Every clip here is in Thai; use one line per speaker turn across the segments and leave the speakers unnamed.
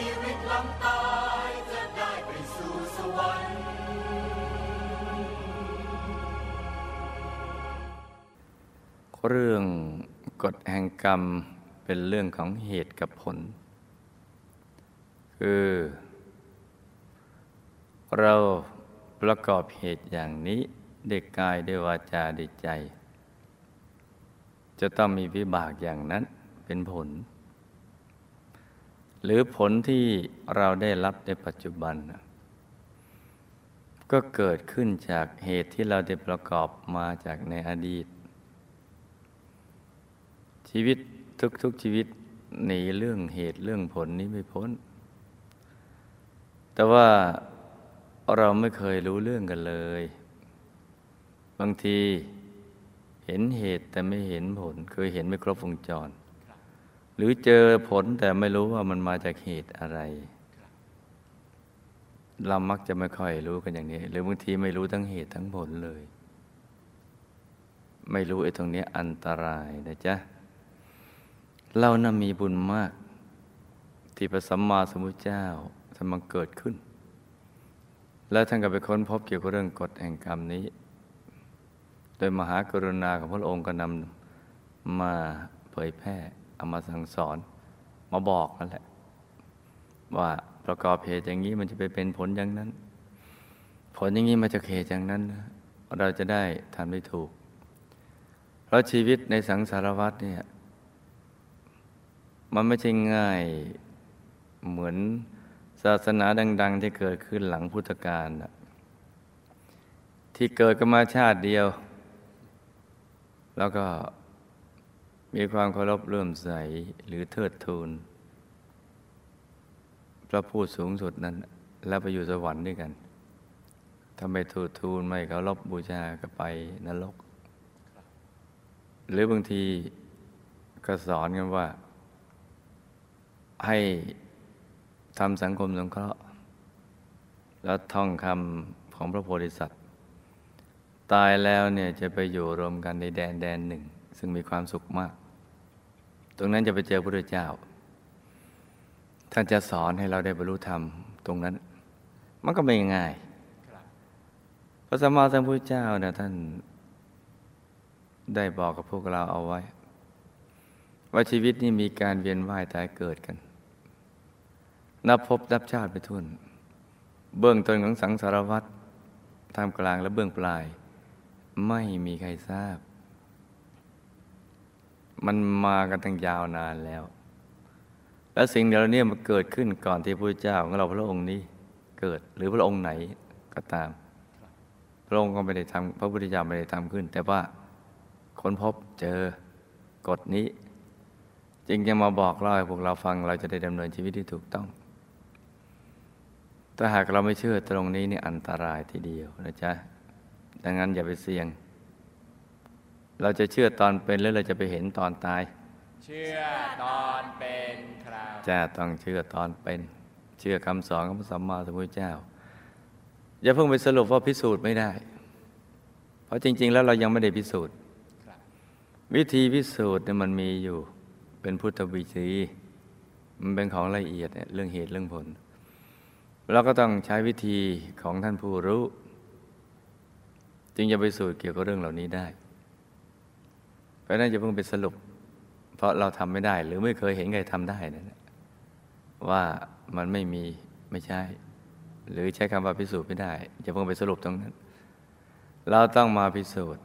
ชีวิตหลังตายจะได้ไปสู่สวรรค์
เรื่องกฎแห่งกรรมเป็นเรื่องของเหตุกับผล คือ เราประกอบเหตุอย่างนี้เด็กกายด้วยวาจาด้วยใจ จะต้องมีวิบากอย่างนั้นเป็นผล หรือผลที่เราได้รับในปัจจุบัน ก็เกิดขึ้นจากเหตุที่เราได้ประกอบมาจากในอดีต ชีวิตทุกๆชีวิตหนีเรื่องเหตุเรื่องผลนี้ไม่พ้น แต่ว่าเราไม่เคยรู้เรื่องกันเลย บางทีเห็นเหตุแต่ไม่เห็นผลเคยเห็นไม่ครบวงจร หรือเจอผลแต่ไม่รู้ว่ามันมาจากเหตุอะไร เรามักจะไม่ค่อยรู้กันอย่างนี้ หรือบางทีไม่รู้ทั้งเหตุทั้งผลเลย ไม่รู้ไอ้ตรงนี้อันตรายนะจ๊ะเรานะ่ะมีบุญมาก ที่พระสัมมาสัมพุทธเจ้าท่านมาเกิดขึ้น แล้วท่านก็ไปค้นพบเกี่ยวกับเรื่องกฎแห่งกรรมนี้ โดยมหากรุณาของพระองค์ก็นำมาเผยแพร่ เอามาสั่งสอนมาบอกนั่นแหละ ว่าประกอบเหตุอย่างนี้มันจะไปเป็นผลอย่างนั้น ผลอย่างนี้มาจากเหตุอย่างนั้น เราจะได้ทำได้ถูก เพราะชีวิตในสังสารวัฏเนี่ยมันไม่ใช่ง่ายเหมือนศาสนาดัง ๆ ที่เกิดขึ้นหลังพุทธกาลที่เกิดกันมาชาติเดียว แล้วก็ มีความเคารพเลื่อมใสหรือเทิดทูนพระผู้สูงสุดนั้น แล้วไปอยู่สวรรค์ด้วยกันถ้าไม่ทูดทูนไม่เคารพบูชาก็ไปนรก หรือบางทีก็สอนกันว่า ให้ทำสังคมสงเคราะห์แล้วท่องคำของพระโพธิสัตว์ ตายแล้วเนี่ยจะไปอยู่รวมกันในแดนแดนหนึ่ง ซึ่งมีความสุขมาก ตรงนั้นจะไปเจอพระพุทธเจ้า ท่านจะสอนให้เราได้บรรลุธรรมตรงนั้น มันก็ไม่ง่ายพระสัมมาสัมพุทธเจ้าเนี่ยท่านได้บอกกับพวกเราเอาไว้ ว่าชีวิตนี้มีการเวียนว่ายตายเกิดกัน นับพบนับชาติไปทุน เบื้องต้นของสังสารวัตรท่ามกลางและเบื้องปลาย ไม่มีใครทราบ มันมากันตั้งยาวนานแล้ว และสิ่งเหล่านี้มันเกิดขึ้นก่อนที่พระเจ้าของเราพระองค์นี้เกิดหรือพระองค์ไหนก็ตาม พระองค์ก็ไม่ได้ทำพระพุทธเจ้าไม่ได้ทำขึ้น แต่ว่าค้นพบเจอกฎนี้ จึงจะมาบอกเล่าให้พวกเราฟังเราจะได้ดำเนินชีวิตที่ถูกต้อง ถ้าหากเราไม่เชื่อตรงนี้นี่อันตรายทีเดียวนะจ๊ะดังนั้นอย่าไปเสี่ยง เราจะเชื่อตอนเป็นหรือเราจะไปเห็นตอนตาย
เชื่อตอนเป็นครับ
จะต้องเชื่อตอนเป็น เชื่อคำสอนของพระสัมมาสัมพุทธเจ้า อย่าเพิ่งไปสรุปว่าพิสูจน์ไม่ได้ เพราะจริง ๆ แล้วเรายังไม่ได้พิสูจน์วิธีพิสูจน์เนี่ยมันมีอยู่เป็นพุทธวิธีมันเป็นของละเอียดเนี่ยเรื่องเหตุเรื่องผลเราก็ต้องใช้วิธีของท่านผู้รู้ จึงจะไปสูตรเกี่ยวกับเรื่องเหล่านี้ได้เพ ราะนั้นจะเพิ่งไปสรุป เพราะเราทำไม่ได้ หรือไม่เคยเห็นใครทำได้นั่นแหละว่ามันไม่มีไม่ใช่ หรือใช้คำว่าพิสูจน์ไม่ได้จะเพิ่งไปสรุปตรงนั้น เราต้องมาพิสูจน์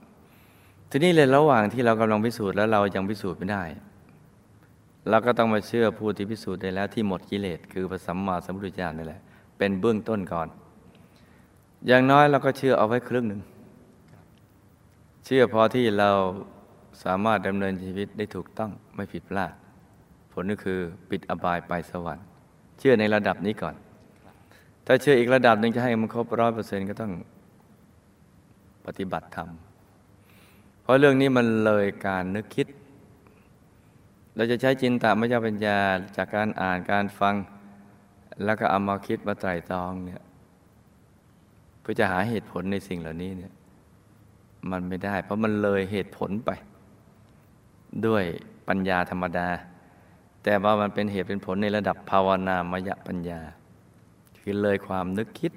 ทีนี้เลยระหว่างที่เรากำลังพิสูจน์แล้วเรายังพิสูจน์ไม่ได้เราก็ต้องมาเชื่อผู้ที่พิสูจน์ได้แล้วที่หมดกิเลสคือพระสัมมาสัมพุทธเจ้านี่แหละ เป็นเบื้องต้นก่อน อย่างน้อยเราก็เชื่อเอาไว้ครึ่งหนึ่ง เชื่อพอที่เรา สามารถดำเนินชีวิตได้ถูกต้องไม่ผิดพลาด ผลก็คือปิดอบายไปสวรรค์ เชื่อในระดับนี้ก่อน ถ้าเชื่ออีกระดับหนึ่งจะให้มันครบร้อยเปอร์เซ็นต์ก็ต้องปฏิบัติธรรม เพราะเรื่องนี้มันเลยการนึกคิด เราจะใช้จินตามยปัญญาจากการอ่านการฟัง แล้วก็เอามาคิดมาไตร่ตรองเนี่ยเพื่อจะหาเหตุผลในสิ่งเหล่านี้เนี่ยมันไม่ได้ เพราะมันเลยเหตุผลไป ด้วยปัญญาธรรมดา แต่ว่ามันเป็นเหตุเป็นผลในระดับภาวนามยปัญญา คือเลยความนึกคิด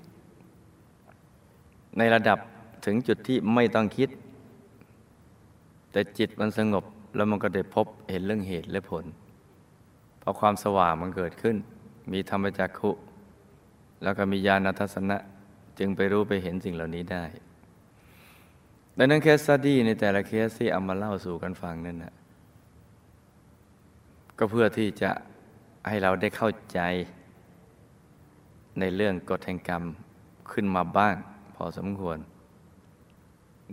ในระดับถึงจุดที่ไม่ต้องคิด แต่จิตมันสงบแล้วมันก็ได้พบเห็นเรื่องเหตุและผลพอความสว่างมันเกิดขึ้น มีธรรมจักขุ แล้วก็มีญาณทัศนะ จึงไปรู้ไปเห็นสิ่งเหล่านี้ได้ดังนั้นเคสสตี้ในแต่ละเคสที่เอามาเล่าสู่กันฟังนั่นนะ ก็เพื่อที่จะให้เราได้เข้าใจ ในเรื่องกฎแห่งกรรมขึ้นมาบ้างพอสมควร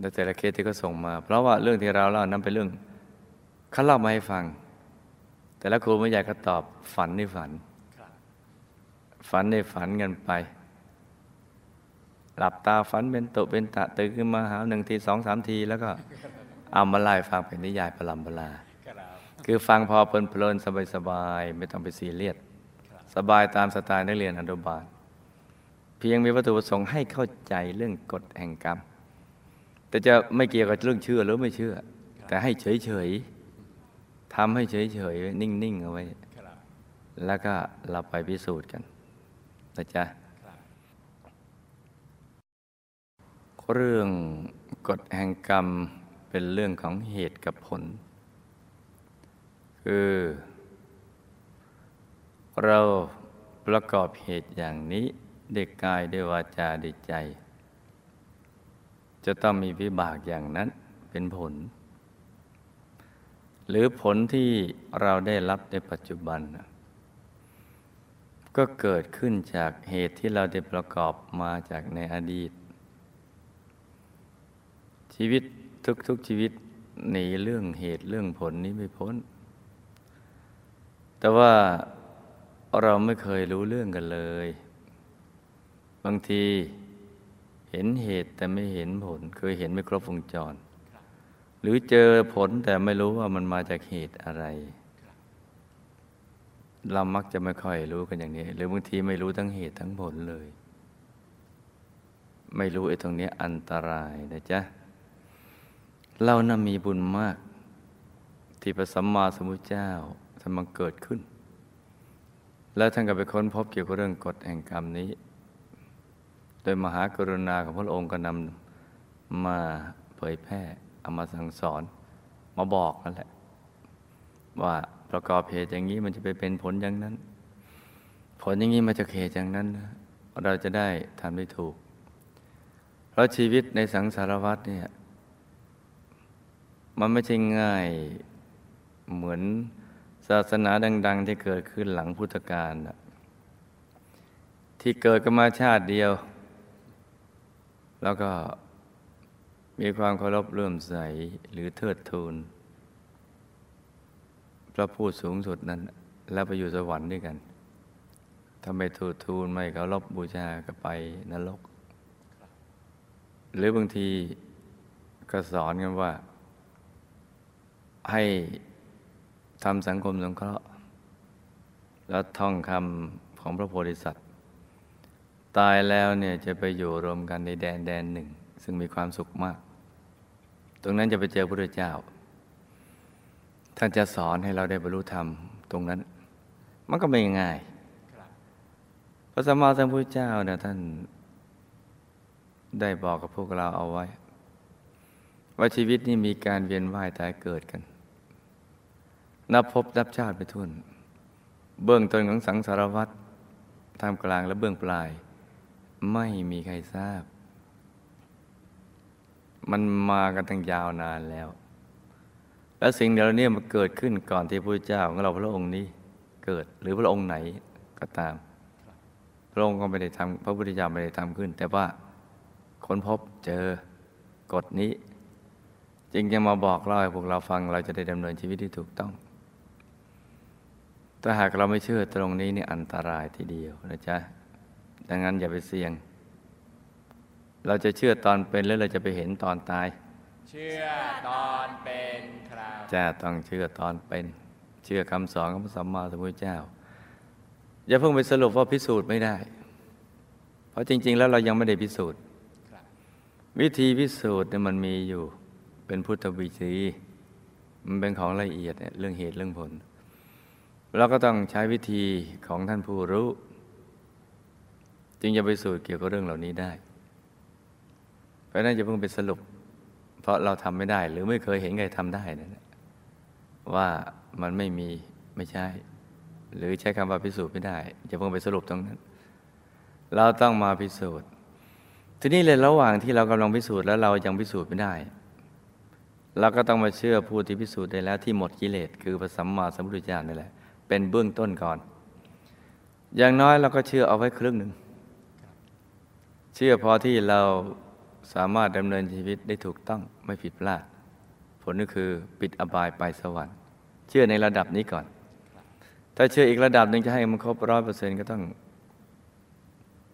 ในแต่ละเคสที่ก็ส่งมา เพราะว่าเรื่องที่เราเล่านั้นเป็นเรื่องเขาเล่ามาให้ฟัง แต่ละครูไม่ใหญ่ก็ตอบฝันในฝัน ฝันในฝันกันไป หลับตาฝันเป็นตุเป็นตะตื่นขึ้นมาหาหนึ่งทีสองสามที แล้วก็เอามาไล่ฟังเป็นนิยายประลำประลา คือฟังพอเพลินเพลินสบายสบายไม่ต้องไปซีเรียสสบายตามสไตล์นักเรียนอนุบาล เพียงมีวัตถุประสงค์ให้เข้าใจเรื่องกฎแห่งกรรม แต่จะไม่เกี่ยวกับเรื่องเชื่อหรือไม่เชื่อ แต่ให้เฉยเฉยทำให้เฉยเฉยนิ่งๆ เอาไว้ แล้วก็เราไปพิสูจน์กันนะจ๊ะเรื่องกฎแห่งกรรมเป็นเรื่องของเหตุกับผล คือ เราประกอบเหตุอย่างนี้เด็กกายด้วยวาจาด้ใจ จะต้องมีวิบากอย่างนั้นเป็นผล หรือผลที่เราได้รับในปัจจุบัน ก็เกิดขึ้นจากเหตุที่เราได้ประกอบมาจากในอดีต ชีวิตทุกๆชีวิตหนีเรื่องเหตุเรื่องผลนี้ไม่พ้น แต่ว่าเราไม่เคยรู้เรื่องกันเลย บางทีเห็นเหตุแต่ไม่เห็นผลเคยเห็นไม่ครบวงจร หรือเจอผลแต่ไม่รู้ว่ามันมาจากเหตุอะไร เรามักจะไม่ค่อยรู้กันอย่างนี้ หรือบางทีไม่รู้ทั้งเหตุทั้งผลเลย ไม่รู้ไอ้ตรงนี้อันตรายนะจ๊ะ เรานะ่ะมีบุญมาก ที่พระสัมมาสัมพุทธเจ้า ท่านมาเกิดขึ้น แล้วท่านก็ไปค้นพบเกี่ยวกับเรื่องกฎแห่งกรรมนี้ โดยมหากรุณาของพระองค์ก็นำมาเผยแพร่เอามาสั่งสอนมาบอกนั่นแหละ ว่าประกอบเหตุอย่างนี้มันจะไปเป็นผลอย่างนั้น ผลอย่างนี้มาจากเหตุอย่างนั้นเราจะได้ทำได้ถูก เพราะชีวิตในสังสารวัฏเนี่ย มันไม่ใช่ง่ายเหมือน ศาสนาดัง ๆ ที่เกิดขึ้นหลังพุทธกาลที่เกิดกันมาชาติเดียว แล้วก็มีความเคารพเลื่อมใสหรือเทิดทูนพระผู้สูงสุดนั้น แล้วไปอยู่สวรรค์ด้วยกันถ้าไม่ทูทูลไม่เคารพบูชาก็ไปนรก หรือบางทีก็สอนกันว่า ให้ ทำสังคมสงเคราะห์ แล้วท่องคำของพระโพธิสัตว์ ตายแล้วเนี่ยจะไปอยู่รวมกันในแดนแดนหนึ่ง ซึ่งมีความสุขมาก ตรงนั้นจะไปเจอพระเจ้า ท่านจะสอนให้เราได้บรรลุธรรมตรงนั้น มันก็ไม่ง่ายพระสัมมาสัมพุทธเจ้าเนี่ยท่านได้บอกกับพวกเราเอาไว้ ว่าชีวิตนี้มีการเวียนว่ายตายเกิดกัน นับพบนับชาติไปทุนเบื้องต้นของสังสารวัตรท่ามกลางและเบื้องปลาย ไม่มีใครทราบ มันมากันตั้งยาวนานแล้ว และสิ่งเหล่านี้มันเกิดขึ้นก่อนที่พระเจ้าของเราพระองค์นี้เกิดหรือพระองค์ไหนก็ตาม พระองค์ก็ไม่ได้ทำพระพุทธเจ้าไม่ได้ทำขึ้น แต่ว่าค้นพบเจอกฎนี้ จึงจะมาบอกเล่าให้พวกเราฟังเราจะได้ดำเนินชีวิตที่ถูกต้อง ถ้าหากเราไม่เชื่อตรงนี้นี่อันตรายทีเดียวนะจ๊ะ ดังนั้นอย่าไปเสี่ยง เราจะเชื่อตอนเป็นแล้วเราจะไปเห็นตอนตาย
เชื่อตอนเป็นครับ
จะต้องเชื่อตอนเป็น เชื่อคำสอนของพระสัมมาสัมพุทธเจ้า อย่าเพิ่งไปสรุปว่าพิสูจน์ไม่ได้ เพราะจริง ๆ แล้วเรายังไม่ได้พิสูจน์
ครับ
วิธีพิสูจน์เนี่ยมันมีอยู่เป็นพุทธวิธีมันเป็นของละเอียดเนี่ยเรื่องเหตุเรื่องผล เราก็ต้องใช้วิธีของท่านผู้รู้ จึงจะไปสู่เกี่ยวกับเรื่องเหล่านี้ได้ เพราะนั้นจะเพิ่งไปสรุป เพราะเราทำไม่ได้ หรือไม่เคยเห็นใครทำได้นั่นแหละว่ามันไม่มีไม่ใช่ หรือใช้คำว่าพิสูจน์ไม่ได้ จะเพิ่งไปสรุปตรงนั้น เราต้องมาพิสูจน์ ทีนี้เลยระหว่างที่เรากำลังพิสูจน์แล้วเรายังพิสูจน์ไม่ได้เราก็ต้องมาเชื่อผู้ที่พิสูจน์ได้แล้วที่หมดกิเลสคือพระสัมมาสัมพุทธเจ้านี่แหละ เป็นเบื้องต้นก่อน อย่างน้อยเราก็เชื่อเอาไว้ครึ่งหนึ่ง เชื่อพอที่เราสามารถดำเนินชีวิตได้ถูกต้องไม่ผิดพลาด ผลก็คือปิดอบายไปสวรรค์ เชื่อในระดับนี้ก่อน ถ้าเชื่ออีกระดับหนึ่งจะให้มันครบร้อยเปอร์เซ็นต์ก็ต้อง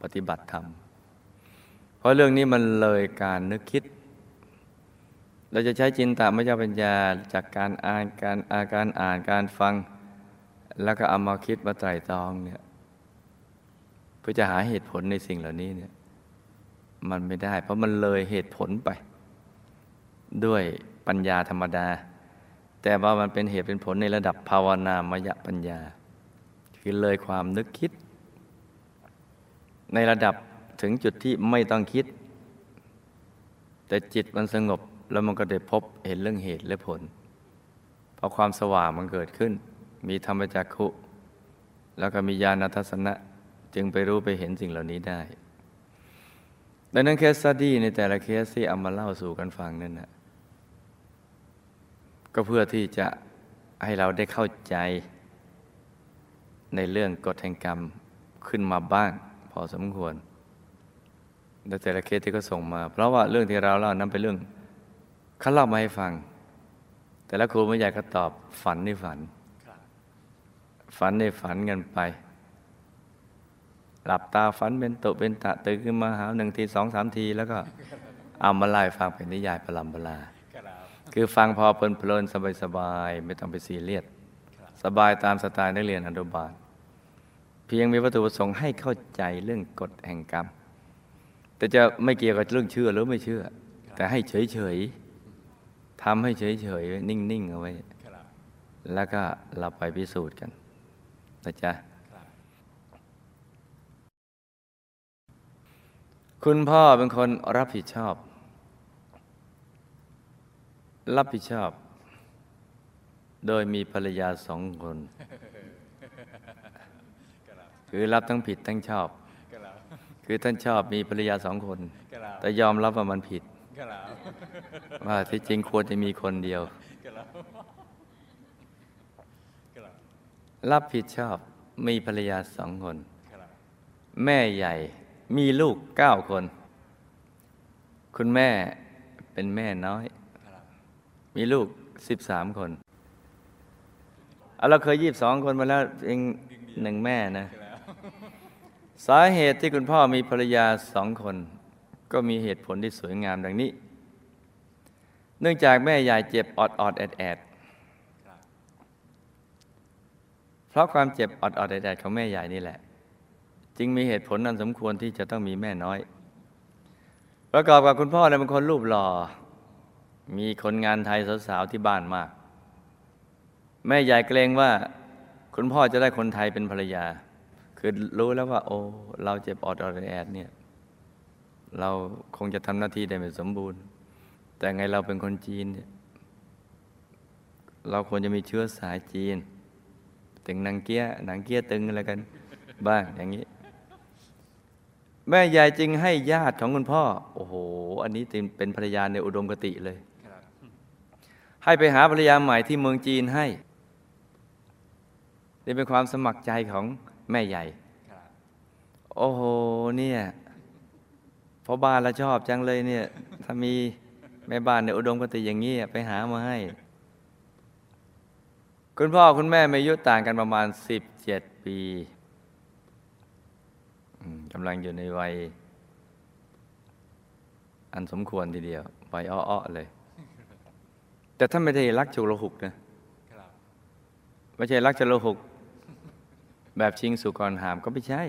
ปฏิบัติธรรม เพราะเรื่องนี้มันเลยการนึกคิด เราจะใช้จินตามยปัญญาจากการอ่านการอาการอ่านการฟัง แล้วก็เอามาคิดมาไตรตรองเนี่ยเพื่อจะหาเหตุผลในสิ่งเหล่านี้เนี่ยมันไม่ได้ เพราะมันเลยเหตุผลไป ด้วยปัญญาธรรมดา แต่ว่ามันเป็นเหตุเป็นผลในระดับภาวนามยปัญญา คือเลยความนึกคิด ในระดับถึงจุดที่ไม่ต้องคิด แต่จิตมันสงบแล้วมันก็ได้พบเห็นเรื่องเหตุและผลเพราะความสว่างมันเกิดขึ้น มีธรรมจักขุ แล้วก็มีญาณทัศนะ จึงไปรู้ไปเห็นสิ่งเหล่านี้ได้ ดังนั้นเคสสตี้ในแต่ละเคสที่เอามาเล่าสู่กันฟังนั่นนะก็เพื่อที่จะให้เราได้เข้าใจ ในเรื่องกฎแห่งกรรมขึ้นมาบ้าง พอสมควรในแต่ละเคสที่เขาส่งมา เพราะว่าเรื่องที่เราเล่านั้นเป็นเรื่องเขาเล่ามาให้ฟัง แต่ละครูไม่ใหญ่ก็ตอบฝันในฝัน ฝันในฝันกันไป หลับตาฝันเป็นตุเป็นตะตื่นขึ้นมาหาหนึ่งทีสองสามทีแล้วก็เอามาไล่ฟังเป็นนิยายประลำประลา คือฟังพอเพลินเพลินสบายสบายไม่ต้องไปซีเรียสสบายตามสไตล์นักเรียนอนุบาล เพียงมีวัตถุประสงค์ให้เข้าใจเรื่องกฎแห่งกรรม แต่จะไม่เกี่ยวกับเรื่องเชื่อหรือไม่เชื่อ แต่ให้เฉยเฉยทำให้เฉยเฉยนิ่งๆเอาไว้ แล้วก็เราไปพิสูจน์กัน นะจ๊ะคุณพ่อเป็นคนรับผิดชอบ รับผิดชอบ โดยมีภรรยาสองคน คือรับทั้งผิดทั้งชอบ คือท่านชอบมีภรรยาสองคน แต่ยอมรับว่ามันผิดว่าที่จริงควรจะมีคนเดียว รับผิดชอบมีภรรยาสองคน แม่ใหญ่มีลูกเก้าคน คุณแม่เป็นแม่น้อย มีลูกสิบสามคนเอาเราเคยยีบสองคนมาแล้วเองหนึ่งแม่นะ สาเหตุที่คุณพ่อมีภรรยาสองคน ก็มีเหตุผลที่สวยงามดังนี้ เนื่องจากแม่ใหญ่เจ็บออดออดแอดแอด เพราะความเจ็บอดออดแดดของแม่ใหญ่นี่แหละ จึงมีเหตุผลนั้นสมควรที่จะต้องมีแม่น้อย ประกอบกับคุณพ่อเนี่ยเป็นคนรูปหล่อ มีคนงานไทยสาวๆที่บ้านมาก แม่ใหญ่เกรงว่าคุณพ่อจะได้คนไทยเป็นภรรยา คือรู้แล้วว่า โอ้เราเจ็บอดออดแอดเนี่ย เราคงจะทำหน้าที่ได้ไม่สมบูรณ์ แต่ไงเราเป็นคนจีนเนี่ยเราควรจะมีเชื้อสายจีน ถึงนางเกี้ยนางเกี้ยตึงอะไรกัน บ้างอย่างนี้ แม่ยายจึงให้ญาติของคุณพ่อ โอ้โห อันนี้เป็นภรรยาในอุดมคติเลย ให้ไปหาภรรยาใหม่ที่เมืองจีนให้นี่เป็นความสมัครใจของแม่ใหญ่โอ้โหเนี่ยพอบ้านเราชอบจังเลยเนี่ย ถ้ามีแม่บ้านในอุดมคติอย่างนี้ไปหามาให้ คุณพ่อคุณแม่มีอายุต่างกันประมาณสิบเจ็ดปีกำลังอยู่ในวัย อันสมควรทีเดียววัยอ้อๆเลย แต่ท่านไม่ได้รักฉุกลหุกนะไม่ใช่รักฉุกลหุก แบบชิงสุกรหามก็ไม่ใช่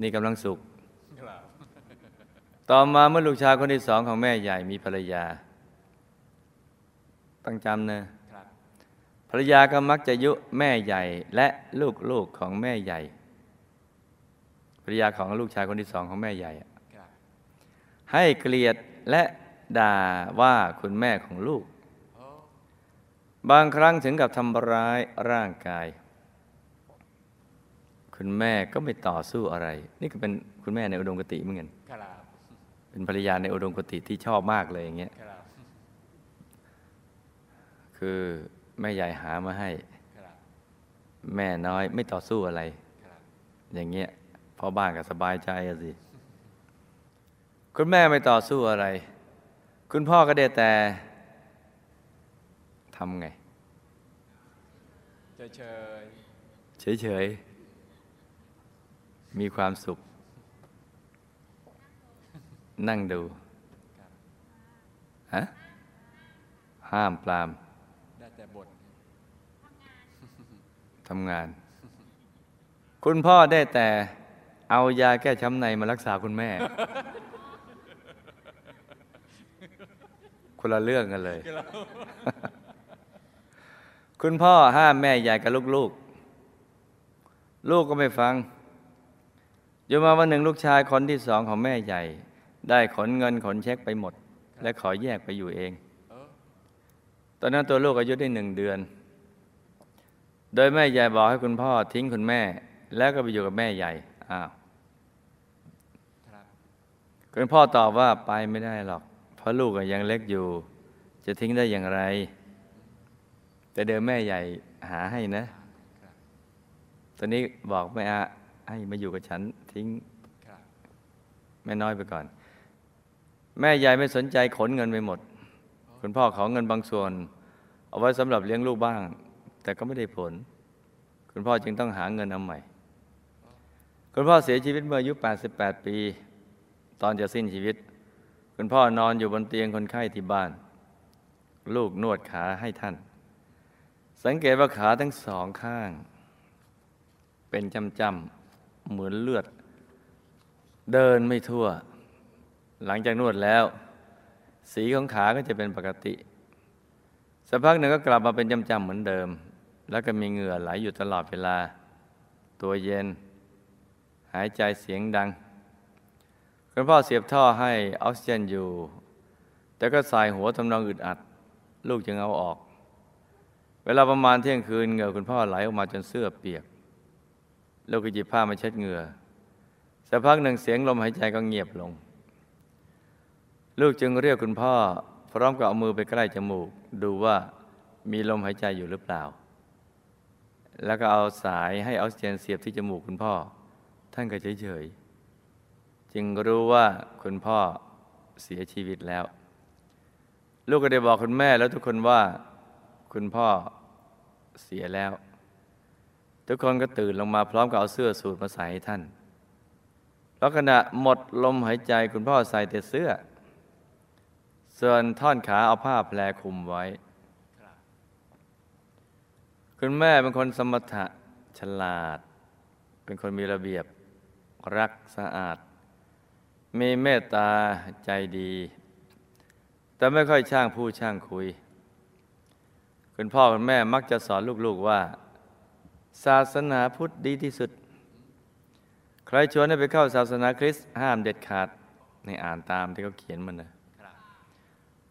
นี่กำลังสุข ต่อมาเมื่อลูกชายคนที่สองของแม่ใหญ่มีภรรยา ตั้งจำนะ ภรรยาก็มักจะยุแม่ใหญ่และลูกๆของแม่ใหญ่ ภรรยาของลูกชายคนที่สองของแม่ใหญ่อะ
ครับ
ให้เกลียดและด่าว่าคุณแม่ของลูก
โอ้
บางครั้งถึงกับทำร้ายร่างกาย คุณแม่ก็ไม่ต่อสู้อะไร นี่ก็เป็นคุณแม่ในอุดมคติเหมือนกัน
ครับ
เป็นภรรยาในอุดมคติที่ชอบมากเลยอย่างเงี้ย
ครับ
คือ แม่ใหญ่หามาให้
ครับ
แม่น้อยไม่ต่อสู้อะไร
ครับ
อย่างเงี้ยพ่อบ้านก็สบายใจอะสิ คุณแม่ไม่ต่อสู้อะไร คุณพ่อก็ได้แต่ทำไง
เฉยเฉย
เฉยๆมีความสุข นั่งดู
ๆครับ
ฮะห้ามปราม
ได้ แต่บท
ทำงาน คุณพ่อได้แต่เอายาแก้ช้ำในมารักษาคุณแม่ คนละเรื่องกันเลย คุณพ่อห้ามแม่ใหญ่กับลูกๆ ลูกก็ไม่ฟังอยู่มาวันหนึ่งลูกชายคนที่สองของแม่ใหญ่ ได้ขนเงินขนเช็คไปหมด และขอแยกไปอยู่เอง
เออ
ตอนนั้นตัวลูกอายุได้หนึ่งเดือน โดยแม่ใหญ่บอกให้คุณพ่อทิ้งคุณแม่ แล้วก็ไปอยู่กับแม่ใหญ่อ้าว
ครับ
คุณพ่อตอบว่าไปไม่ได้หรอก เพราะลูกอะยังเล็กอยู่ จะทิ้งได้อย่างไร แต่เดิมแม่ใหญ่หาให้นะ
ครับ
ตอนนี้บอกแม่อะให้มาอยู่กับฉันทิ้ง
ครับ
แม่น้อยไปก่อน แม่ใหญ่ไม่สนใจขนเงินไปหมด คุณพ่อขอเงินบางส่วน เอาไว้สำหรับเลี้ยงลูกบ้าง แต่ก็ไม่ได้ผล คุณพ่อจึงต้องหาเงินเอาใหม่ คุณพ่อเสียชีวิตเมื่ออายุ 88 ปี ตอนจะสิ้นชีวิต คุณพ่อนอนอยู่บนเตียงคนไข้ที่บ้าน ลูกนวดขาให้ท่าน สังเกตว่าขาทั้งสองข้าง เป็นจำๆเหมือนเลือด เดินไม่ทั่ว หลังจากนวดแล้ว สีของขาก็จะเป็นปกติ สักพักหนึ่งก็กลับมาเป็นจำๆเหมือนเดิม แล้วก็มีเหงื่อไหลอยู่ตลอดเวลา ตัวเย็น หายใจเสียงดัง คุณพ่อเสียบท่อให้ออกซิเจนอยู่ แต่ก็สายหัวทำนองอึดอัด ลูกจึงเอาออก เวลาประมาณเที่ยงคืนเหงื่อคุณพ่อไหลออกมาจนเสื้อเปียก ลูกก็หยิบผ้ามาเช็ดเหงื่อสักพักหนึ่งเสียงลมหายใจก็เงียบลง ลูกจึงเรียกคุณพ่อ พร้อมกับเอามือไปใกล้จมูก ดูว่ามีลมหายใจอยู่หรือเปล่า แล้วก็เอาสายให้ออกซิเจนเสียบที่จมูกคุณพ่อ ท่านก็เฉยๆ จึงรู้ว่าคุณพ่อเสียชีวิตแล้ว ลูกก็ได้บอกคุณแม่แล้วทุกคนว่าคุณพ่อเสียแล้ว ทุกคนก็ตื่นลงมาพร้อมกับเอาเสื้อสูทมาใส่ให้ท่านแล้วขณะหมดลมหายใจคุณพ่อใส่แต่เสื้อ ส่วนท่อนขาเอาผ้าแพรคลุมไว้
คุ
ณแม่เป็นคนสมถะฉลาด เป็นคนมีระเบียบรักสะอาด มีเมตตาใจดี แต่ไม่ค่อยช่างพูดช่างคุย คุณพ่อคุณแม่มักจะสอนลูกๆว่า ศาสนาพุทธดีที่สุด ใครชวนให้ไปเข้าศาสนาคริสต์ห้ามเด็ดขาดในอ่านตามที่เขาเขียนมันนะ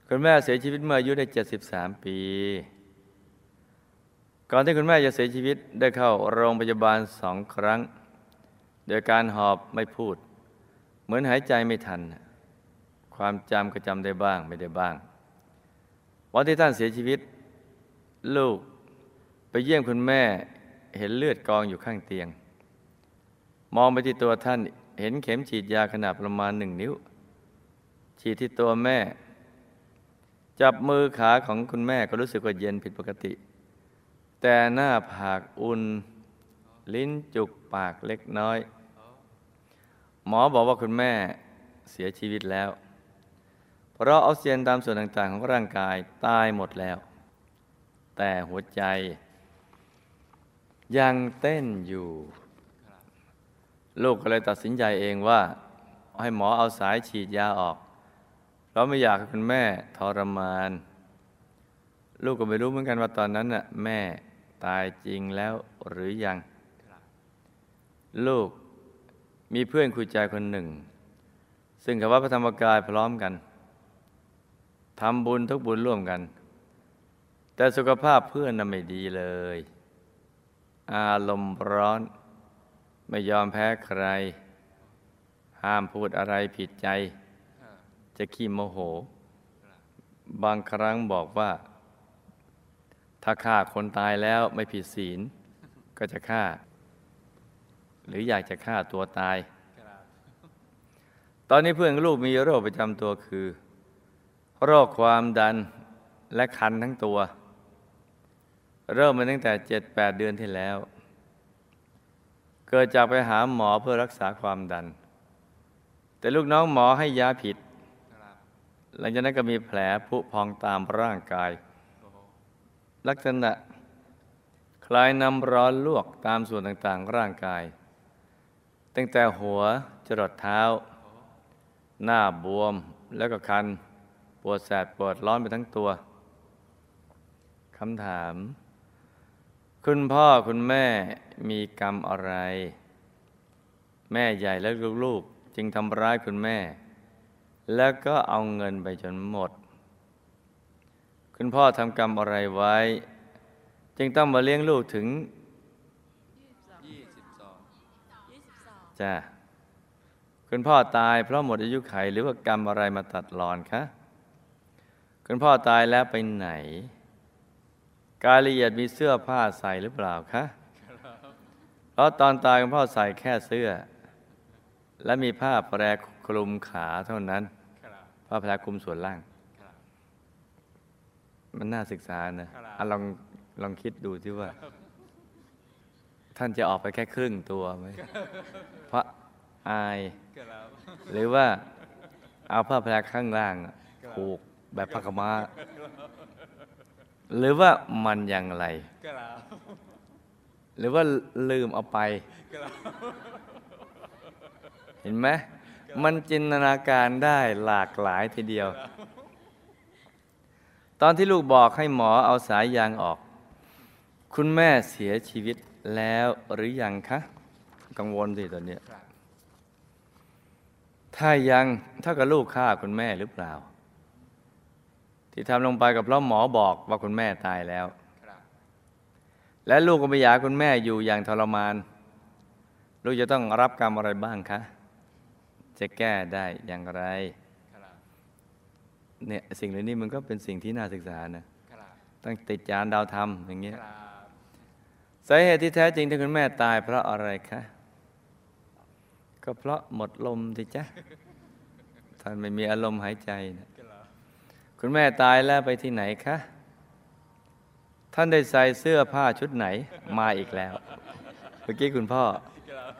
คุณแม่เสียชีวิตเมื่ออายุได้73 ปี ก่อนที่คุณแม่จะเสียชีวิตได้เข้าโรงพยาบาลสองครั้ง โดยการหอบไม่พูด เหมือนหายใจไม่ทัน ความจำก็จำได้บ้างไม่ได้บ้าง วันที่ท่านเสียชีวิต ลูกไปเยี่ยมคุณแม่เห็นเลือดกองอยู่ข้างเตียง มองไปที่ตัวท่านเห็นเข็มฉีดยาขนาดประมาณหนึ่งนิ้ว ฉีดที่ตัวแม่ จับมือขาของคุณแม่ก็รู้สึกว่าเย็นผิดปกติ แต่หน้าผากอุ่น ลิ้นจุกปากเล็กน้อย หมอบอกว่าคุณแม่เสียชีวิตแล้ว เพราะออกซิเจนตามส่วนต่างๆ ของร่างกายตายหมดแล้ว แต่หัวใจ ยังเต้นอยู่ ลูกก็เลยตัดสินใจเองว่า ให้หมอเอาสายฉีดยาออก เราไม่อยากให้คุณแม่ทรมาน ลูกก็ไม่รู้เหมือนกันว่าตอนนั้นน่ะแม่ตายจริงแล้วหรือยัง ลูกมีเพื่อนคุยใจคนหนึ่ง ซึ่งกับว่าพระธรรมกายพร้อมกันทำบุญทุกบุญร่วมกัน แต่สุขภาพเพื่อนน่ะไม่ดีเลย อารมณ์ร้อน ไม่ยอมแพ้ใคร ห้ามพูดอะไรผิดใจ จะขี้โมโห
บา
งครั้งบอกว่า ถ้าฆ่าคนตายแล้วไม่ผิดศีล ก็จะฆ่า หรืออยากจะฆ่าตัวตาย ตอนนี้เพื่อนลูกมีโรคประจำตัวคือ โรคความดันและคันทั้งตัว เริ่มมาตั้งแต่เจ็ดแปดเดือนที่แล้ว เกิดจากไปหาหมอเพื่อรักษาความดัน แต่ลูกน้องหมอให้ยาผิด หลังจากนั้นก็มีแผลผุพองตามร่างกาย ลักษณะคล้ายน้ำร้อนลวกตามส่วนต่างๆ ร่างกาย ตั้งแต่หัวจรดเท้า
ห
หน้าบวมแล้วก็คัน ปวดแสบปวดร้อนไปทั้งตัวคำถาม คุณพ่อคุณแม่มีกรรมอะไร แม่ใหญ่และลูกๆ จึงทำร้ายคุณแม่ แล้วก็เอาเงินไปจนหมด คุณพ่อทำกรรมอะไรไว้ จึงต้องมาเลี้ยงลูกถึง
ยี่สิบสอง
จ้าคุณพ่อตายเพราะหมดอายุไขหรือว่ากรรมอะไรมาตัดรอนคะคุณพ่อตายแล้วไปไหน กายละเอียดมีเสื้อผ้าใส่หรือเปล่าคะเพราะตอนตายคุณพ่อใส่แค่เสื้อ และมีผ้าแพรคลุมขาเท่านั้น ผ้าแพรคลุมส่วนล่าง
ครับ
มันน่าศึกษานะครับอะลองลองคิดดูที่ว่า ท่านจะออกไปแค่ครึ่งตัวไหมเพราะอาย
ครับ
หรือว่าเอาผ้าแพรข้างล่างอะผูกแบบพักมาหรือว่ามันอย่างไร
ครับ
หรือว่าลืมเอาไป
ครับ
เห็นไหม มันจินตนาการได้หลากหลายทีเดียว ตอนที่ลูกบอกให้หมอเอาสายยางออก คุณแม่เสียชีวิตแล้วหรือยังคะ กังวลสิตอนนี้ ถ้ายังเท่ากับลูกฆ่าคุณแม่หรือเปล่า ที่ทำลงไปกับเพราะหมอบอกว่าคุณแม่ตายแล้ว และลูกก็ไม่อยากคุณแม่อยู่อย่างทรมาน ลูกจะต้องรับกรรมอะไรบ้างคะ จะแก้ได้อย่างไร
ครับ
เนี่ยสิ่งเหล่านี้มันก็เป็นสิ่งที่น่าศึกษานะ
ครับ
ต้องติดจานดาวธรรมอย่างเงี้ย
ครับ
สาเหตุที่แท้จริงที่คุณแม่ตายเพราะอะไรคะ ก็เพราะหมดลมสิจ๊ะท่านไม่มีอารมณ์หายใจนะครับคุณแม่ตายแล้วไปที่ไหนคะ ท่านได้ใส่เสื้อผ้าชุดไหนมาอีกแล้ว เมื่อกี้คุณพ่อ
ครับ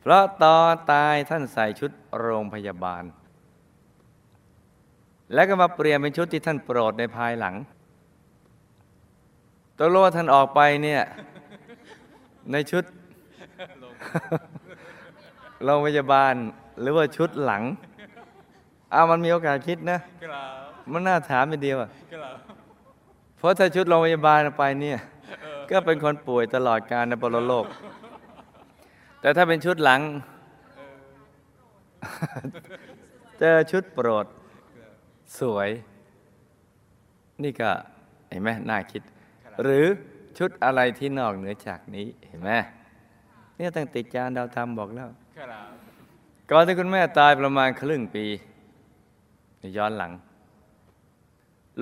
เพราะตอนตายท่านใส่ชุดโรงพยาบาล แล้วก็มาเปลี่ยนเป็นชุดที่ท่านโปรดในภายหลังตัวโลว่าท่านออกไปเนี่ยในชุดโรงพยาบาลหรือว่าชุดหลังเอามันมีโอกาสคิดนะ
ครับ
มันน่าถามไปเดียวอะ
ครับ
เพราะถ้าชุดโรงพยาบาลเอาไปเนี่ย ก็เป็นคนป่วยตลอดการในปรโลก แต่ถ้าเป็นชุดหลัง เจอชุดโปรด สวย นี่ก็เห็นไหมน่าคิด หรือชุดอะไรที่นอกเหนือจากนี้เห็นไหมเนี่ยตั้งติดจานดาวธรรมบอกแล้วก่อนที่คุณแม่ตายประมาณครึ่งปีย้อนหลัง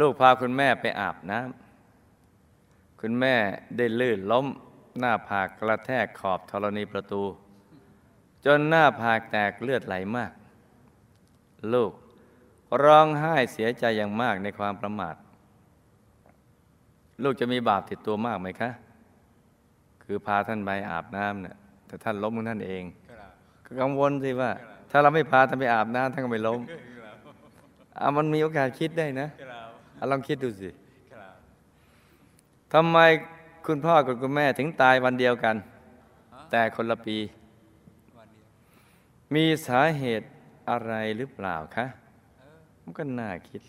ลูกพาคุณแม่ไปอาบน้ำคุณแม่ได้ลื่นล้ม หน้าผากกระแทกขอบธรณีประตู จนหน้าผากแตกเลือดไหลมาก ลูกร้องไห้เสียใจอย่างมากในความประมาท ลูกจะมีบาปติดตัวมากไหมคะ คือพาท่านไปอาบน้ำเนี่ยแต่ท่านล้มของท่านเอง
ครับ
ก็กังวลสิว่า ถ้าเราไม่พาท่านไปอาบน้ำท่านก็ไม่ล้ม
ครับ
อะมันมีโอกาสคิดได้นะครับอะลองคิดดูสิ
ครับ
ทำไม คุณพ่อกับคุณแม่ถึงตายวันเดียวกัน แต่คนละปี
วันเดียว
มีสาเหตุอะไรหรือเปล่าคะ
เออ
มันก็น่าคิด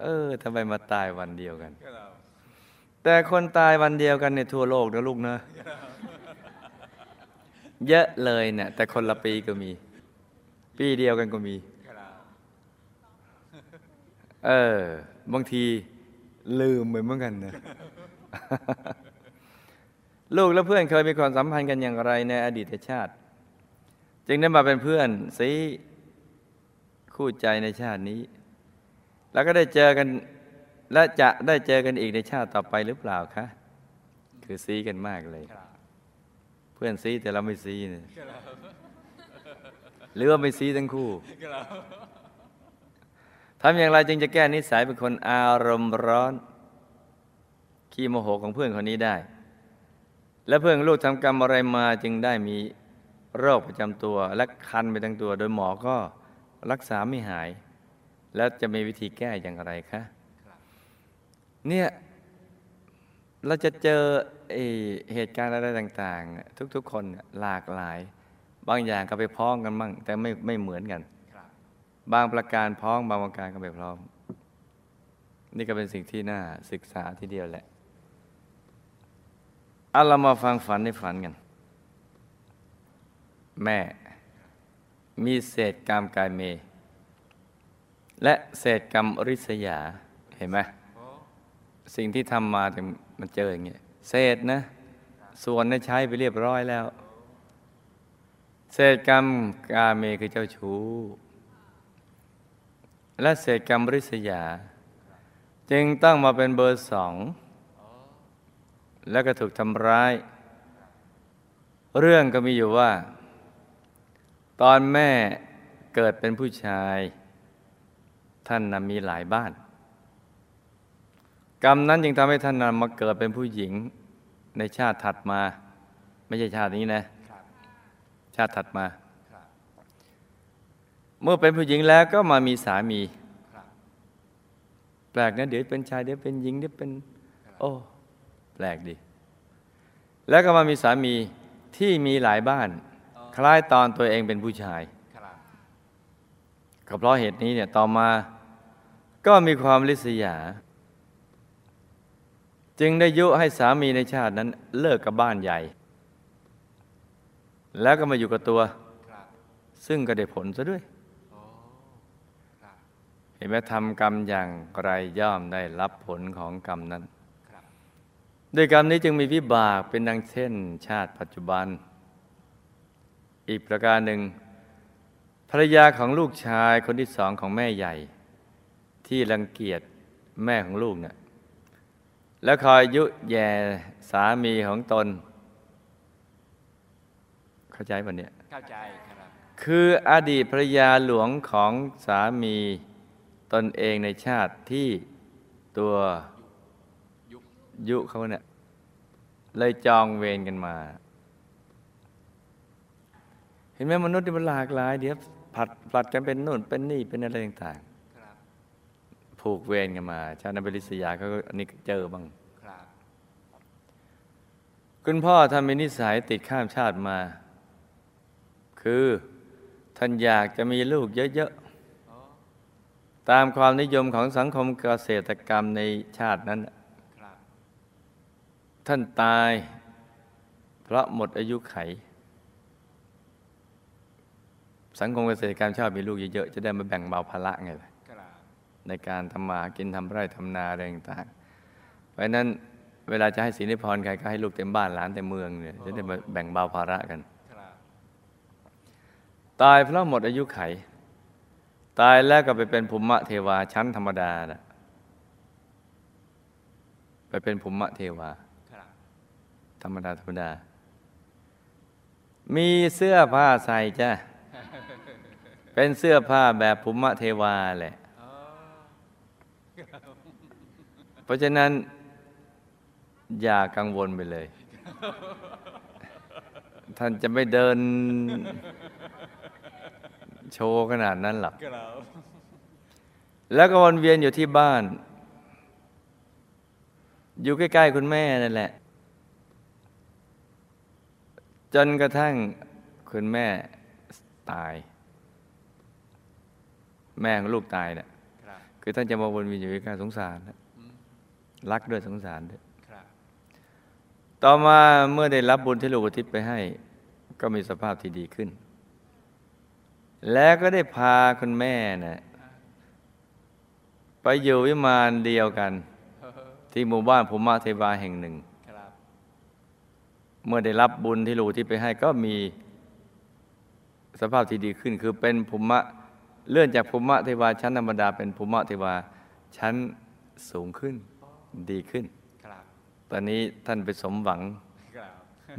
เออทำไมมาตายวันเดียวกัน
ครับ
แต่คนตายวันเดียวกันในยทั่วโลกนะลูกนะเยอะเลยเนี่ยแต่คนละปีก็มี ปีเดียวกันก็มี
ครับ
เออบางที ลืมไปเหมือนกันนะลูกและเพื่อนเคยมีความสัมพันธ์กันอย่างไรในอดีตชาติ จึงได้มาเป็นเพื่อนซีคู่ใจในชาตินี้ แล้วก็ได้เจอกันและจะได้เจอกันอีกในชาติต่อไปหรือเปล่าคะคือซีกันมากเลย
ครับ
เพื่อนซีแต่เราไม่ซีเนี่ย
ครับ
หรือว่าไม่ซีทั้งคู่
ครับ
ทำอย่างไรจึงจะแก้นิสัยเป็นคนอารมณ์ร้อน ขี้โมโหของเพื่อนคนนี้ได้ และเพื่อนลูกทำกรรมอะไรมาจึงได้มีโรคประจำตัว และคันไปทั้งตัว โดยหมอก็รักษาไม่หาย แล้วจะมีวิธีแก้อย่างไรคะเนี่ยเราจะเจอไอ้เหตุการณ์อะไรต่าง ๆ ทุก ๆ คนหลากหลาย บางอย่างก็ไปพ้องกันบ้างแต่ไม่ไม่เหมือนกัน
บา
งประการพ้องบางประการก็ไม่พร้อม นี่ก็เป็นสิ่งที่น่าศึกษาทีเดียวแหละเอาเรามาฟังฝันในฝันกัน แม่มีเศษกรรมกายเม และเศษกรรมริษยา เห็นไหมสิ่งที่ทำมาแต่มันเจออย่างเงี้ยเศษนะ ส่วนได้ใช้ไปเรียบร้อยแล้ว เศษกรรมกาเมคือเจ้าชู้ และเศษกรรมริษยา จึงต้องมาเป็นเบอร์สอง แล้วก็ถูกทำร้าย เรื่องก็มีอยู่ว่า ตอนแม่เกิดเป็นผู้ชาย ท่านนะมีหลายบ้าน กรรมนั้นจึงทำให้ท่านนำมาเกิดเป็นผู้หญิงในชาติถัดมา ไม่ใช่ชาตินี้นะ
ครับ
ชาติถัดมา
ครับ
เมื่อเป็นผู้หญิงแล้วก็มามีสามี
ครับ
แปลกนะเดี๋ยวเป็นชายเดี๋ยวเป็นหญิงเดี๋ยวเป็น โอ้ แปลกดี แล้วก็มามีสามีที่มีหลายบ้าน คล้ายตอนตัวเองเป็นผู้ชาย
ครับ
ก็เพราะเหตุนี้เนี่ยต่อมาก็มีความลิษยา จึงได้ยุให้สามีในชาตินั้นเลิกกับบ้านใหญ่ แล้วก็มาอยู่กับตัว
ครับ
ซึ่งก็ได้ผลซะด้วย
โอ้ครับ
เห็นไหมทำกรรมอย่างไรย่อมได้รับผลของกรรมนั้น
ครับ
ด้วยกรรมนี้จึงมีวิบากเป็นดังเช่น ชาติปัจจุบัน อีกประการหนึ่ง ภรรยาของลูกชายคนที่สองของแม่ใหญ่ ที่รังเกียจแม่ของลูกเนี่ยแล้วคอยยุแย่สามีของตน เข้าใจปะเนี่ย
เข้าใจครับ
คืออดีตภรรยาหลวงของสามี ตนเองในชาติที่ตัว
ยุค
ยุเขาเนี่ยเลยจองเวรกันมา เห็นไหมมนุษย์ที่มันหลากหลาย เดี๋ยวผัดผลัดกันเป็นนู่นเป็นนี่เป็นอะไรต่างๆผูกเวรกันมา ชาตินบริษยาเขาก็อันนี้เจอบ้าง
คุ
ณพ่อท่านมีนิสัยติดข้ามชาติมา คือท่านอยากจะมีลูกเยอะ ตามความนิยมของสังคมเกษตรกรรมในชาตินั้น ท่านตาย เพราะหมดอายุไข สังคมเกษตรกรรมชอบมีลูกเยอะๆ จะได้มาแบ่งเบาภาระไงล่ะในการทำมาหากินทำไร่ทำนาอะไรต่างๆ เพราะนั้นเวลาจะให้สินให้พรใครก็ให้ลูกเต็มบ้านหลานเต็มเมืองเนี่ยจะได้มาแบ่งเบาภาระกัน ตายเพราะหมดอายุไข ตายแล้วก็ไปเป็นภูมิเทวาชั้นธรรมดานะไปเป็นภูมิเทวา ธรรมดาธรรมดา มีเสื้อผ้าใส่จ้ะ เป็นเสื้อผ้าแบบภูมิเทวาแหละ เพราะฉะนั้น อย่ากังวลไปเลย ท่านจะไม่เดิน โชว์ขนาดนั้นหรอก
ครับ
แล้วก็วนเวียนอยู่ที่บ้าน อยู่ใกล้ ๆ คุณแม่นั่นแหละ จนกระทั่งคุณแม่ตาย แม่ของลูกตายเนี่ย
ครับ
คือท่านจะมาวนเวียนอยู่ในการสงสารนะรักด้วยสงสารด้วย
ครับ
ต่อมาเมื่อได้รับบุญที่ลูกอุทิศไปให้ ก็มีสภาพที่ดีขึ้น แล้วก็ได้พาคุณแม่นะไปอยู่วิมานเดียวกัน ที่หมู่บ้านภูมิเทวาแห่งหนึ่ง
ครับ
เมื่อได้รับบุญที่ลูกอุที่ไปให้ก็มีสภาพที่ดีขึ้น คือเป็นภูมิเลื่อนจากภูมิเทวาชั้นธรรมดา เป็นภูมิเทวาชั้นสูงขึ้นดีขึ้น
ครับ
ตอนนี้ท่านไปสมหวัง
ครับ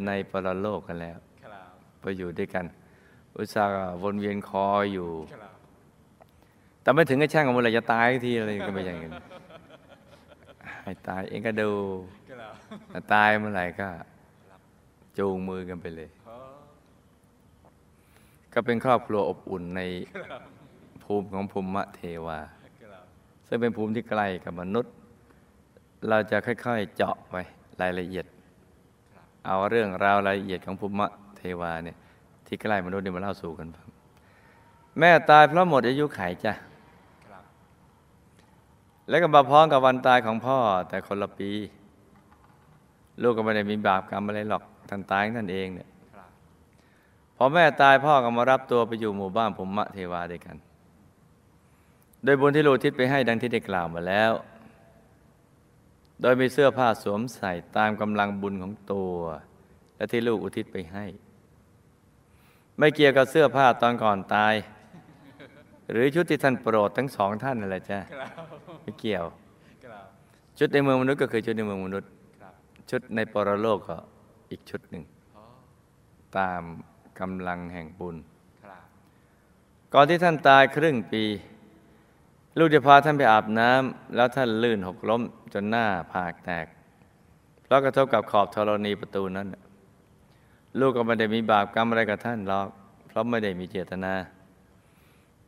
ในปรโลกกันแล้ว
ครับ
ไปอยู่ด้วยกัน อุตส่าห์วนเวียนคอยอยู่ แต่ไม่ถึงกับช่างกับมื่อไหรจะตายทีอะไรก็ไม่อย่างนั้นให้ตายเองก็ดูตายเมื่อไหร่ก็จูงมือกันไปเลย ก็เป็นครอบครัวอบอุ่นในภูมิของภูมิเทวา ซึ่งเป็นภูมิที่ใกล้กับมนุษย์ เราจะค่อยๆเจาะไปรายละเอียด เอาเรื่องราวรายละเอียดของภูมิเทวาเนี่ย ที่ใกล้มนุษย์เนี่ยมาเล่าสู่กันฟังแม่ตายเพราะหมดอายุไขจ้ะ
ครับ
แล้วก็มาพร้อมกับวันตายของพ่อแต่คนละปี ลูกก็ไม่ได้มีบาปกรรมอะไรหรอกท่านตายของท่านเองเนี่ย
ครับ
พอแม่ตายพ่อก็มารับตัวไปอยู่หมู่บ้านภูมิเทวาด้วยกัน โดยบุญที่ลูกอุทิศไปให้ดังที่ได้กล่าวมาแล้ว โดยมีเสื้อผ้าสวมใส่ตามกำลังบุญของตัว และที่ลูกอุทิศไปให้ ไม่เกี่ยวกับเสื้อผ้าตอนก่อนตาย หรือชุดที่ท่านโปรดทั้งสองท่านนั่นแหละจ้ะ
ครับ
ไม่เกี่ยว
ครับ
ชุดในเมืองมนุษย์ก็คือชุดในเมืองมนุษย์
ครับ
ชุดในปรโลกก็อีกชุดหนึ่ง
อ๋อ
ตามกำลังแห่งบุญ
ครับ
ก่อนที่ท่านตายครึ่งปี ลูกจะพาท่านไปอาบน้ำแล้วท่านลื่นหกล้มจนหน้าผากแตก เพราะกระทบกับขอบธรณีประตูนั้น ลูกก็ไม่ได้มีบาปกรรมอะไรกับท่านหรอก เพราะไม่ได้มีเจตนา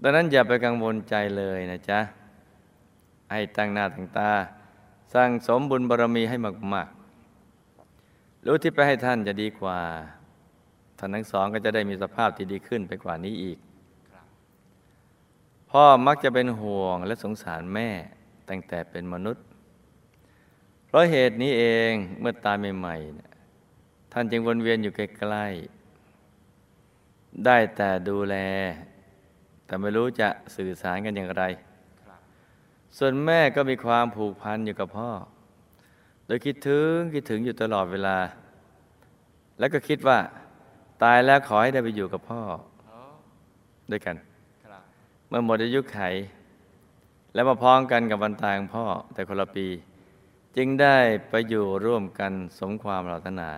ดังนั้นอย่าไปกังวลใจเลยนะจ๊ะ ให้ตั้งหน้าตั้งตา สร้างสมบุญบารมีให้มากๆรู้ที่ไปให้ท่านจะดีกว่า ท่านทั้งสองก็จะได้มีสภาพที่ดีขึ้นไปกว่านี้อีก พ่อมักจะเป็นห่วงและสงสารแม่ตั้งแต่เป็นมนุษย์ เพราะเหตุนี้เองเมื่อตายใหม่ๆ ท่านจึงวนเวียนอยู่ใกล้ๆ ได้แต่ดูแล แต่ไม่รู้จะสื่อสารกันอย่างไร
ร
ส่วนแม่ก็มีความผูกพันอยู่กับพ่อ โดยคิดถึงคิดถึงอยู่ตลอดเวลา แล้วก็คิดว่า ตายแล้วขอให้ได้ไปอยู่กับพ่อ ด้วยกัน เมื่อหมดอายุไข แล้วมาพ้องกันกับวันตายของพ่อแต่คนละปี จึงได้ไปอยู่ร่วมกันสมความปรารถนา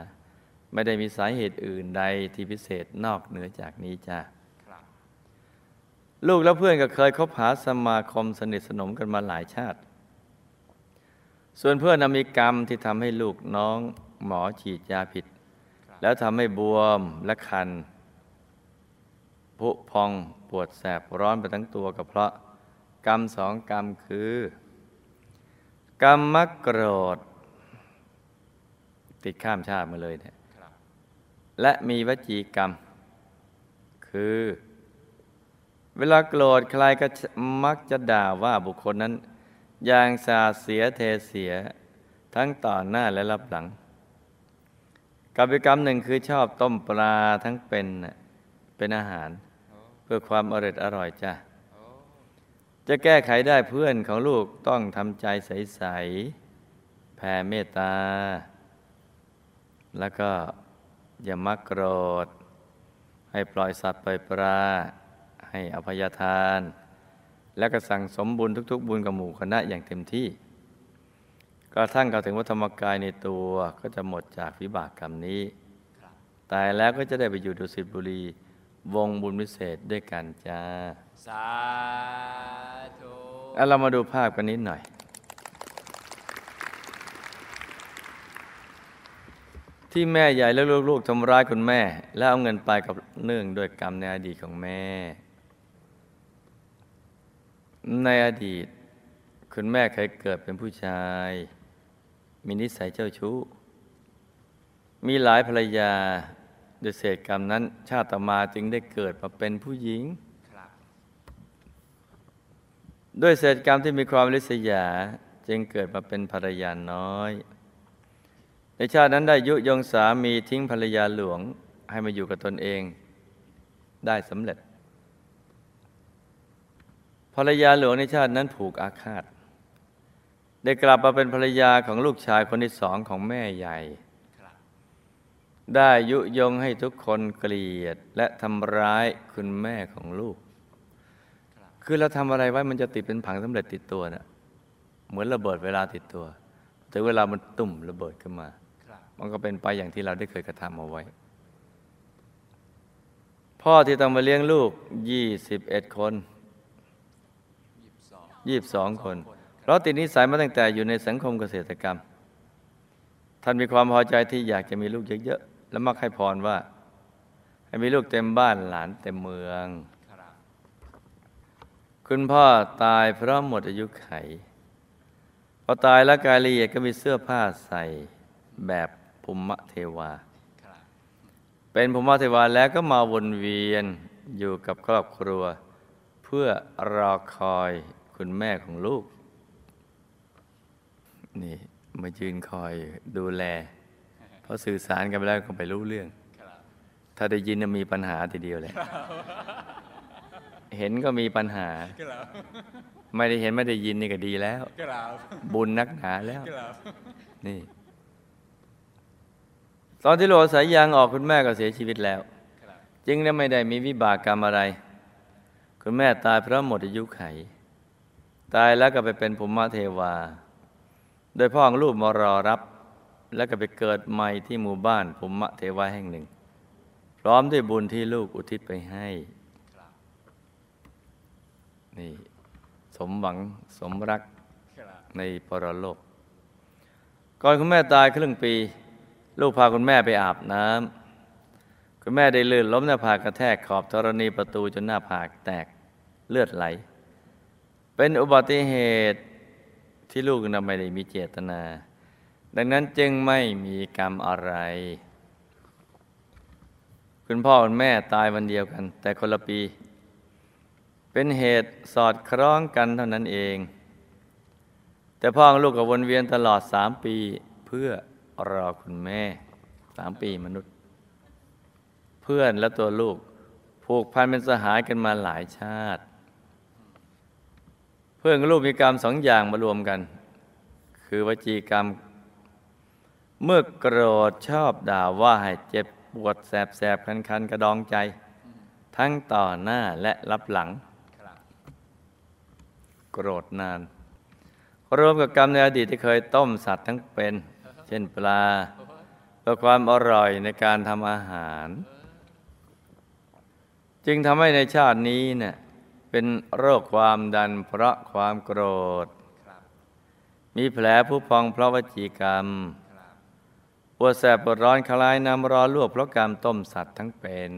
ไม่ได้มีสาเหตุอื่นใดที่พิเศษนอกเหนือจากนี้จ้า
ครับ
ลูกและเพื่อนก็เคยคบหาสมาคมสนิทสนมกันมาหลายชาติ ส่วนเพื่อนนะมีกรรมที่ทำให้ลูกน้องหมอฉีดยาผิด
ครับ
แล้วทำให้บวมและคัน ผุพองปวดแสบร้อนไปทั้งตัวก็เพราะกรรมสองกรรมคือ กรรมมักโกรธ ติดข้ามชาติมาเลยเนี่ย
ครับ
และมีวจีกรรม คือ เวลาโกรธใครก็มักจะด่าว่าบุคคลนั้น อย่างสาเสียเทเสีย ทั้งต่อหน้าและรับหลังกับอีกรรมหนึ่งคือชอบต้มปลาทั้งเป็นเป็นอาหาร เพื่อความอร่อยอร่อยจ้ะจะแก้ไขได้เพื่อนของลูกต้องทำใจใส ๆ แผ่เมตตา แล้วก็ อย่ามักโกรธ ให้ปล่อยสัตว์ปล่อยปลา ให้อภัยทาน แล้วก็สั่งสมบุญทุก ๆ บุญกับหมู่คณะอย่างเต็มที่ก็ทั้งเข้าถึงวัฒธรรมกายในตัวก็จะหมดจากวิบากกรรมนี้
ครับ
ตายแล้วก็จะได้ไปอยู่ดุสิตบุรี วงบุญพิเศษด้วยกันจ้า
สาธุ
อะเรามาดูภาพกันนิดหน่อย ที่แม่ใหญ่และลูกๆทำร้ายคุณแม่ แล้วเอาเงินไปกับเนื่องด้วยกรรมในอดีตของแม่ ในอดีต คุณแม่เคยเกิดเป็นผู้ชาย มีนิสัยเจ้าชู้ มีหลายภรรยาด้วยเศษกรรมนั้น ชาติต่อมาจึงได้เกิดมาเป็นผู้หญิง
ครับ
ด้วยเศษกรรมที่มีความริษยาจึงเกิดมาเป็นภรรยาน้อย ในชาตินั้นได้ยุยงสามีทิ้งภรรยาหลวงให้มาอยู่กับตนเอง ได้สำเร็จ ภรรยาหลวงในชาตินั้นผูกอาฆาต ได้กลับมาเป็นภรรยาของลูกชายคนที่สองของแม่ใหญ่ ได้ยุยงให้ทุกคนเกลียดและทำร้ายคุณแม่ของลูก คือเราทำอะไรไว้มันจะติดเป็นผังสำเร็จติดตัวนะเหมือนระเบิดเวลาติดตัวแต่เวลามันตุ่มระเบิดขึ้นมา มันก็เป็นไปอย่างที่เราได้เคยกระทำเอาไว้ พ่อที่ต้องมาเลี้ยงลูกยี่สิบเอ็ดคนยี่สิบสองคน เพราะติดนิสัยมาตั้งแต่อยู่ในสังคมเกษตรกรรม ท่านมีความพอใจที่อยากจะมีลูกเยอะๆ และมักให้พรว่า ให้มีลูกเต็มบ้านหลานเต็มเมือง คุณพ่อตายเพราะหมดอายุไขพอตายแล้วกายละเอียดก็มีเสื้อผ้าใส่แบบ ภูมิเทวา เป็นภูมิเทวาแล้วก็มาวนเวียนอยู่กับครอบครัว เพื่อรอคอยคุณแม่ของลูก นี่มายืนคอยดูแล เพราะสื่อสารกันไปแล้วก็ไปรู้เรื่อง ถ้าได้ยินมีปัญหาทีเดียวเลย เห็นก็มีปัญหา ไม่ได้เห็นไม่ได้ยินนี่ก็ดีแล้ว บุญนักหนาแล้ว นี่ ตอนที่โลสายยางออกคุณแม่ก็เสียชีวิตแล้ว จึงไไม่ได้มีวิบากกรรมอะไร คุณแม่ตายเพราะหมดอายุไข ตายแล้วก็ไปเป็นภูมิเทวา โดยพ่อของลูกมารอรับ แล้วก็ไปเกิดใหม่ที่หมู่บ้านภูมิเทวาแห่งหนึ่ง พร้อมด้วยบุญที่ลูกอุทิศไปให้นี่สมหวังสมรักในปรโลก ก่อนคุณแม่ตายครึ่งปี ลูกพาคุณแม่ไปอาบน้ำคุณแม่ได้ลื่นล้มหน้าผากกระแทกขอบธรณีประตูจนหน้าผากแตกเลือดไหล เป็นอุบัติเหตุที่ลูกนำไม่ได้มีเจตนา ดังนั้นจึงไม่มีกรรมอะไร คุณพ่อคุณแม่ตายวันเดียวกัน แต่คนละปี เป็นเหตุสอดคล้องกันเท่านั้นเอง แต่พ่อของลูกก็วนเวียนตลอดสามปีเพื่อ รอคุณแม่สามปีมนุษย์ เพื่อนและตัวลูกผูกพันเป็นสหายกันมาหลายชาติ เพื่อนกับลูกมีกรรมสองอย่างมารวมกัน คือวจีกรรม เมื่อโกรธชอบด่าว่าให้เจ็บปวดแสบแสบคันคันกระดองใจ ทั้งต่อหน้าและรับหลัง โกรธนานรวมกับกรรมในอดีตที่เคยต้มสัตว์ทั้งเป็น เช่นปลาเพื่อความอร่อยในการทำอาหาร จึงทำให้ในชาตินี้เนะ่ยเป็นโรคความดันเพราะความโกรธ มีแผลผู้พองเพราะวจีกรรมปวดแสบปวดร้อนคลายน้ำร้อนลวกเพราะการต้มสัตว์ทั้งเป็น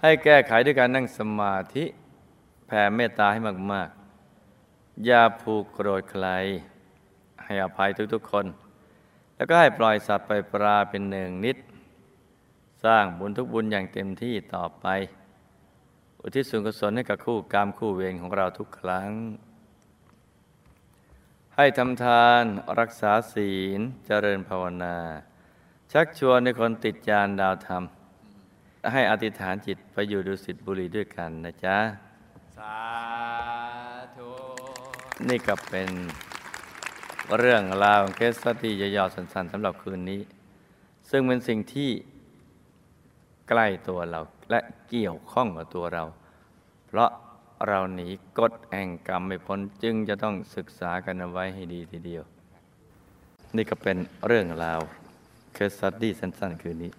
ให้แก้ไขด้วยการนั่งสมาธิ แผ่เมตตาให้มาก ๆ อย่าผูกโกรธใคร ให้อภัยทุกๆคน แล้วก็ให้ปล่อยสัตว์ไปปลาเป็นหนึ่งนิด สร้างบุญทุกบุญอย่างเต็มที่ต่อไป อุทิศส่วนกุศลให้กับคู่กรรมคู่เวรของเราทุกครั้ง ให้ทำทานรักษาศีลเจริญภาวนา ชักชวนในคนติดจานดาวธรรม ให้อธิษฐานจิตไปอยู่ดุสิตบุรีด้วยกันนะจ๊ะ
สาธุ
นี่ก็เป็น เรื่องราวของเคสสตี้ย่อๆสั้นๆสำหรับคืนนี้ ซึ่งเป็นสิ่งที่ใกล้ตัวเราและเกี่ยวข้องกับตัวเรา เพราะเราหนีกฎแห่งกรรมไม่พ้นจึงจะต้องศึกษากันเอาไว้ให้ดีทีเดียว นี่ก็เป็นเรื่องราวเคสสตี้สั้นๆ คืนนี้